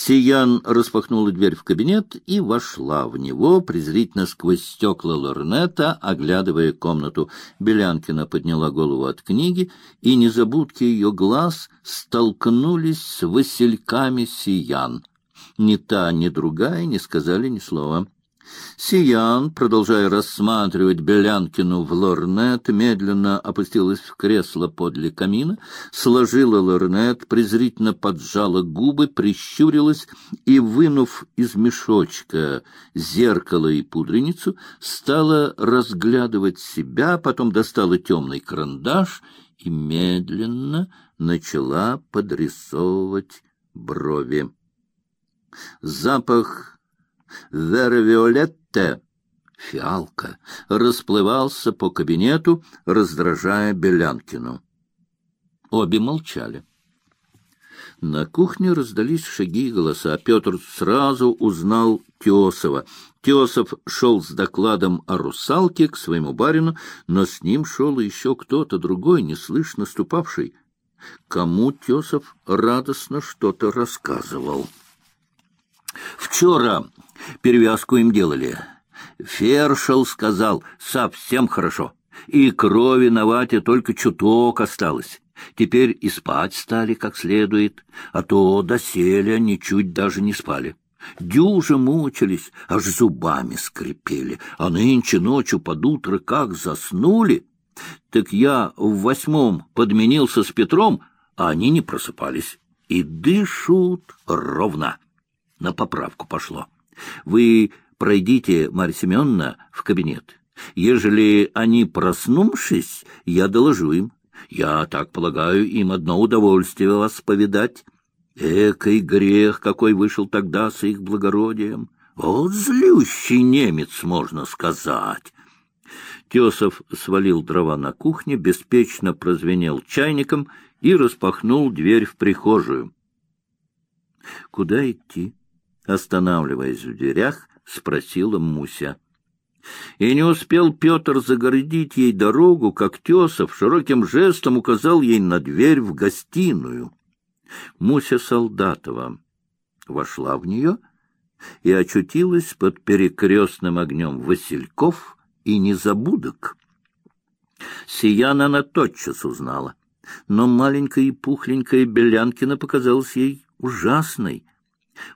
Сиян распахнула дверь в кабинет и вошла в него, презрительно сквозь стекла лорнета, оглядывая комнату. Белянкина подняла голову от книги, и незабудки ее глаз столкнулись с васильками Сиян. Ни та, ни другая не сказали ни слова. Сиян, продолжая рассматривать Белянкину в лорнет, медленно опустилась в кресло подле камина, сложила лорнет, презрительно поджала губы, прищурилась и, вынув из мешочка зеркало и пудреницу, стала разглядывать себя, потом достала темный карандаш и медленно начала подрисовывать брови. Запах Вервиолетте, фиалка, расплывался по кабинету, раздражая Белянкину. Обе молчали. На кухне раздались шаги и голоса. Петр сразу узнал Теосова. Теосов шел с докладом о русалке к своему барину, но с ним шел еще кто-то другой, неслышно ступавший. Кому Тесов радостно что-то рассказывал. Вчера перевязку им делали. Фершел сказал, совсем хорошо. И крови на вате только чуток осталось. Теперь и спать стали как следует, а то доселе ничуть даже не спали. Дюжи мучились, аж зубами скрипели, а нынче ночью под утро как заснули. Так я в восьмом подменился с Петром, а они не просыпались. И дышут ровно на поправку пошло. Вы пройдите, Марья Семеновна, в кабинет. Ежели они проснувшись, я доложу им. Я так полагаю, им одно удовольствие вас повидать. Экой грех, какой вышел тогда с их благородием. Вот злющий немец, можно сказать. Тесов свалил дрова на кухне, беспечно прозвенел чайником и распахнул дверь в прихожую. — Куда идти? Останавливаясь в дверях, спросила Муся. И не успел Петр загородить ей дорогу, как Тесов широким жестом указал ей на дверь в гостиную. Муся Солдатова вошла в нее и очутилась под перекрестным огнем Васильков и незабудок. Сияна она тотчас узнала, но маленькая и пухленькая Белянкина показалась ей ужасной —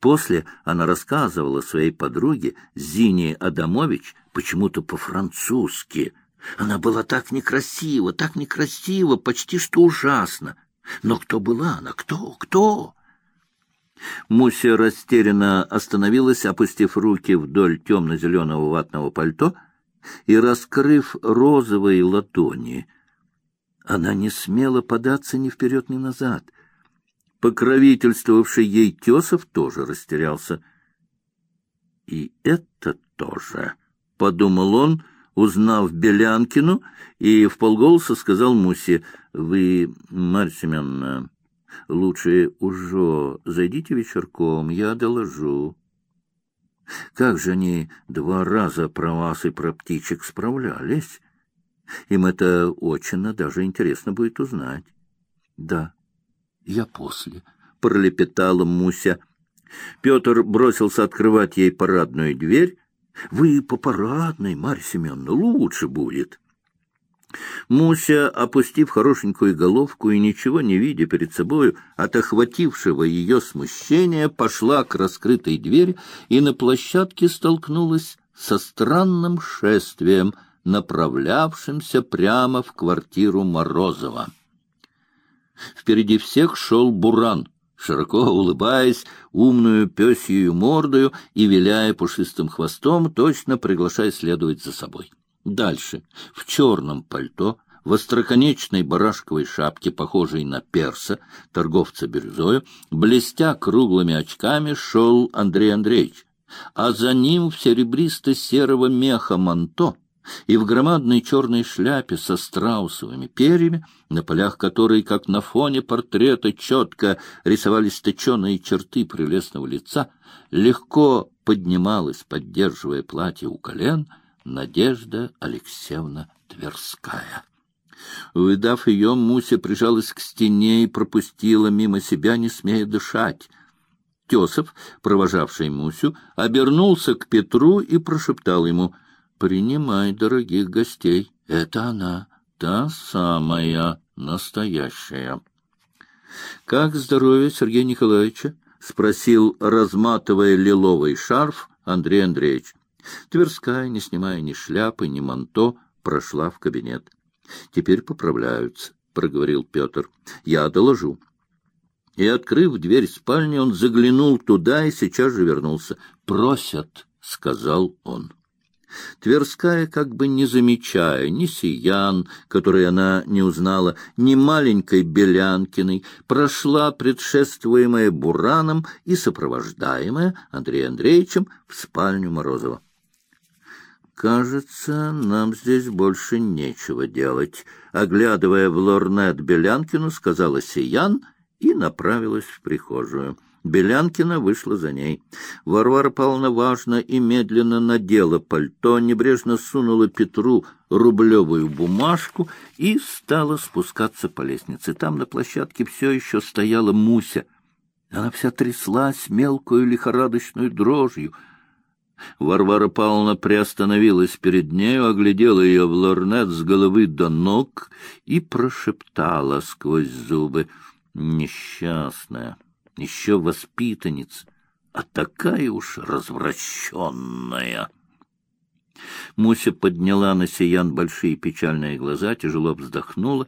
После она рассказывала своей подруге Зине Адамович почему-то по-французски. Она была так некрасива, так некрасива, почти что ужасно. Но кто была она? Кто? Кто? Муся растерянно остановилась, опустив руки вдоль темно-зеленого ватного пальто и раскрыв розовые ладони. Она не смела податься ни вперед, ни назад — покровительствовавший ей Тесов тоже растерялся. «И это тоже», — подумал он, узнав Белянкину, и в полголоса сказал Мусе, «Вы, Марья Семеновна, лучше уже зайдите вечерком, я доложу». Как же они два раза про вас и про птичек справлялись? Им это очень даже интересно будет узнать. Да, я после, — пролепетала Муся. Петр бросился открывать ей парадную дверь. — Вы по парадной, Марья Семеновна, лучше будет. Муся, опустив хорошенькую головку и ничего не видя перед собою от охватившего ее смущения, пошла к раскрытой двери и на площадке столкнулась со странным шествием, направлявшимся прямо в квартиру Морозова. Впереди всех шел Буран, широко улыбаясь, умную пёсью мордою и виляя пушистым хвостом, точно приглашая следовать за собой. Дальше, в черном пальто, в остроконечной барашковой шапке, похожей на перса, торговца бирюзою, блестя круглыми очками, шел Андрей Андреевич, а за ним в серебристо-серого меха манто — и в громадной черной шляпе со страусовыми перьями, на полях которой, как на фоне портрета, четко рисовались точеные черты прелестного лица, легко поднималась, поддерживая платье у колен, Надежда Алексеевна Тверская. Увидав ее, Муся прижалась к стене и пропустила мимо себя, не смея дышать. Тесов, провожавший Мусю, обернулся к Петру и прошептал ему «Принимай дорогих гостей, это она, та самая настоящая». «Как здоровье Сергея Николаевича?» — спросил, разматывая лиловый шарф, Андрей Андреевич. Тверская, не снимая ни шляпы, ни манто, прошла в кабинет. — Теперь поправляются, — проговорил Петр. — Я доложу. И, открыв дверь спальни, он заглянул туда и сейчас же вернулся. «Просят», — сказал он. Тверская, как бы не замечая ни Сиян, который она не узнала, ни маленькой Белянкиной, прошла, предшествуемая Бураном и сопровождаемая Андреем Андреевичем, в спальню Морозова. «Кажется, нам здесь больше нечего делать», — оглядывая в лорнет Белянкину, сказала Сиян и направилась в прихожую. Белянкина вышла за ней. Варвара Павловна важно и медленно надела пальто, небрежно сунула Петру рублевую бумажку и стала спускаться по лестнице. Там на площадке все еще стояла Муся. Она вся тряслась мелкую лихорадочную дрожью. Варвара Павловна приостановилась перед нею, оглядела ее в лорнет с головы до ног и прошептала сквозь зубы «Несчастная» еще воспитанница, а такая уж развращенная. Муся подняла на Сиян большие печальные глаза, тяжело вздохнула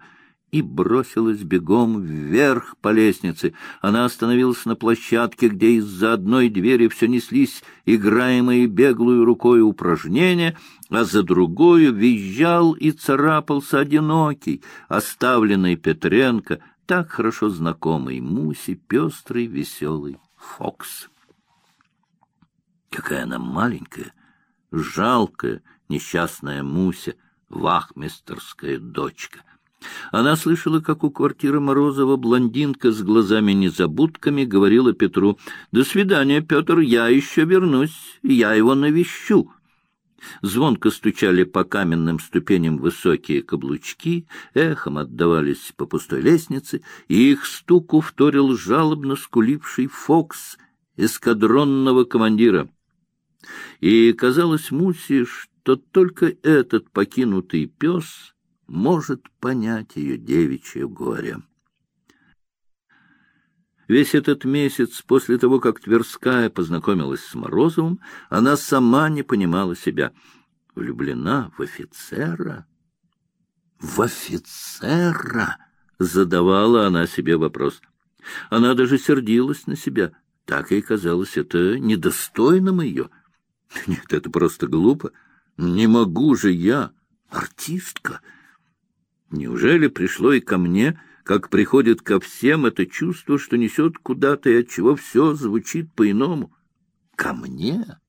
и бросилась бегом вверх по лестнице. Она остановилась на площадке, где из-за одной двери все неслись играемые беглую рукой упражнения, а за другую визжал и царапался одинокий, оставленный Петренко, так хорошо знакомый Муси, пестрый, веселый Фокс. Какая она маленькая, жалкая, несчастная Муся, вахмистерская дочка. Она слышала, как у квартиры Морозова блондинка с глазами-незабудками говорила Петру, «До свидания, Петр, я еще вернусь, я его навещу». Звонко стучали по каменным ступеням высокие каблучки, эхом отдавались по пустой лестнице, и их стуку вторил жалобно скуливший Фокс эскадронного командира. И казалось Мусе, что только этот покинутый пес может понять ее девичье горе. Весь этот месяц после того, как Тверская познакомилась с Морозовым, она сама не понимала себя. Влюблена в офицера? В офицера? Задавала она себе вопрос. Она даже сердилась на себя. Так ей казалось, это недостойным ее. Нет, это просто глупо. Не могу же я, артистка. Неужели пришло и ко мне как приходит ко всем это чувство, что несет куда-то и от чего все звучит по-иному. Ко мне?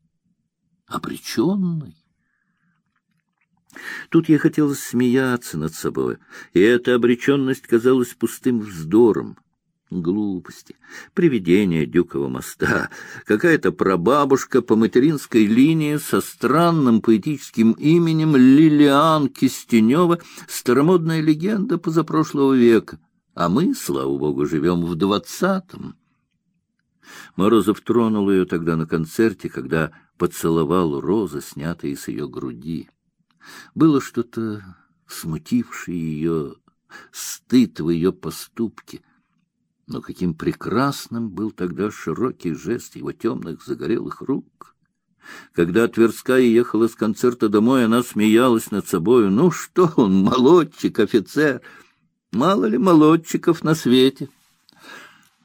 Обреченный? Тут я хотел смеяться над собой, и эта обреченность казалась пустым вздором. Глупости. Привидение Дюкова моста. Какая-то прабабушка по материнской линии со странным поэтическим именем Лилиан Кистенева, старомодная легенда позапрошлого века а мы, слава богу, живем в двадцатом. Морозов тронул ее тогда на концерте, когда поцеловал розы, снятые с ее груди. Было что-то смутившее ее, стыд в ее поступке. Но каким прекрасным был тогда широкий жест его темных загорелых рук! Когда Тверская ехала с концерта домой, она смеялась над собою. «Ну что он, молодчик, офицер!» Мало ли молодчиков на свете.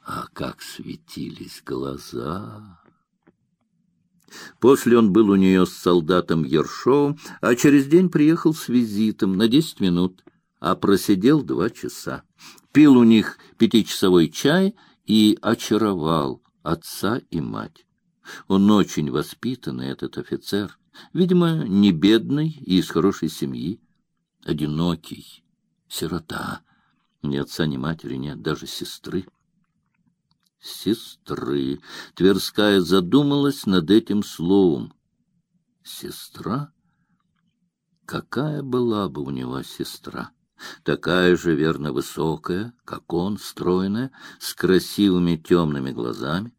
А как светились глаза! После он был у нее с солдатом Ершовым, а через день приехал с визитом на десять минут, а просидел два часа. Пил у них пятичасовой чай и очаровал отца и мать. Он очень воспитанный, этот офицер, видимо, не бедный и из хорошей семьи, одинокий, сирота. Ни отца, ни матери нет, даже сестры. Сестры. Тверская задумалась над этим словом. Сестра? Какая была бы у него сестра? Такая же, верно, высокая, как он, стройная, с красивыми темными глазами.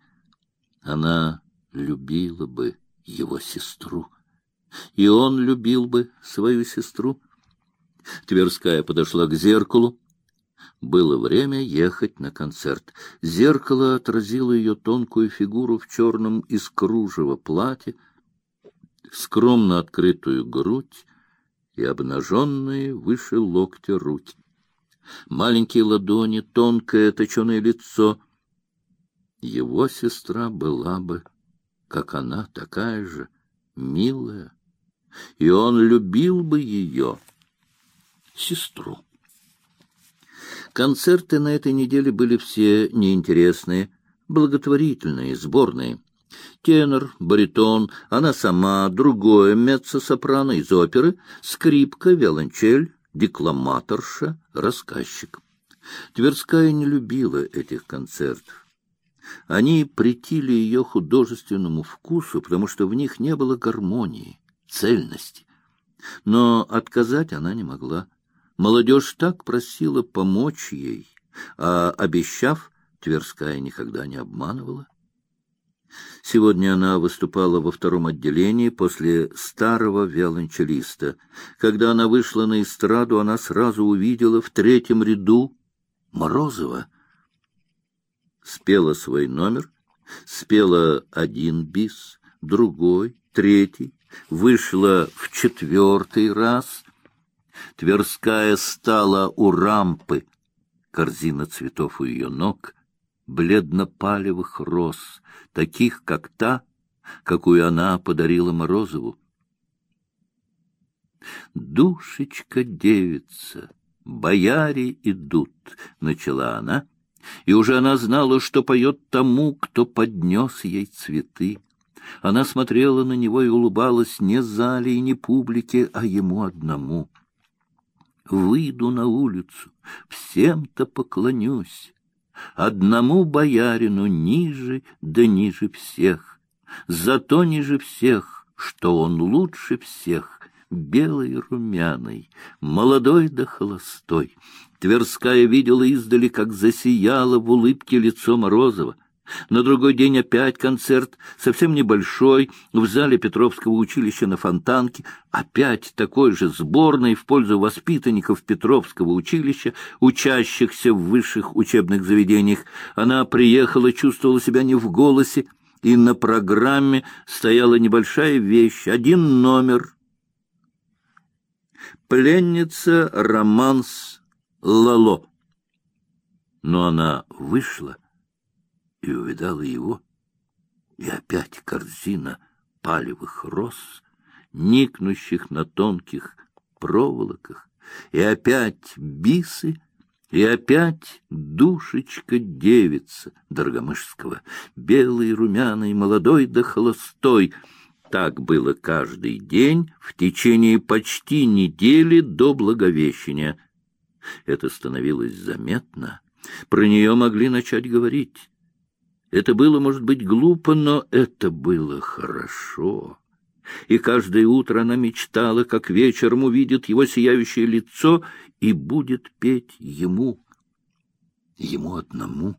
Она любила бы его сестру, и он любил бы свою сестру. Тверская подошла к зеркалу. Было время ехать на концерт. Зеркало отразило ее тонкую фигуру в черном из кружева платье, скромно открытую грудь и обнаженные выше локтя руки. Маленькие ладони, тонкое точеное лицо. Его сестра была бы, как она, такая же, милая, и он любил бы ее, сестру. Концерты на этой неделе были все неинтересные, благотворительные, сборные. Тенор, баритон, она сама, другое меццо-сопрано из оперы, скрипка, виолончель, декламаторша, рассказчик. Тверская не любила этих концертов. Они претили ее художественному вкусу, потому что в них не было гармонии, цельности. Но отказать она не могла. Молодежь так просила помочь ей, а, обещав, Тверская никогда не обманывала. Сегодня она выступала во втором отделении после старого виолончелиста. Когда она вышла на эстраду, она сразу увидела в третьем ряду Морозова. Спела свой номер, спела один бис, другой, третий, вышла в четвертый раз. Тверская стала у рампы, корзина цветов у ее ног, бледно-палевых роз, таких, как та, какую она подарила Морозову. «Душечка-девица, бояре идут», — начала она, и уже она знала, что поет тому, кто поднес ей цветы. Она смотрела на него и улыбалась не зале и не публике, а ему одному. «Выйду на улицу, всем-то поклонюсь» одному боярину ниже да ниже всех, зато ниже всех, что он лучше всех, белый румяный, молодой да холостой. Тверская видела издали, как засияло в улыбке лицо Морозова — на другой день опять концерт, совсем небольшой, в зале Петровского училища на Фонтанке, опять такой же сборный в пользу воспитанников Петровского училища, учащихся в высших учебных заведениях. Она приехала, чувствовала себя не в голосе, и на программе стояла небольшая вещь, один номер. Пленница романс Лало. Но она вышла — и увидала его, и опять корзина палевых роз, никнущих на тонких проволоках, и опять бисы, и опять душечка-девица Дорогомышского, белый, румяный, молодой да холостой. Так было каждый день в течение почти недели до Благовещения. Это становилось заметно. Про нее могли начать говорить. Это было, может быть, глупо, но это было хорошо. И каждое утро она мечтала, как вечером увидит его сияющее лицо и будет петь ему, ему одному.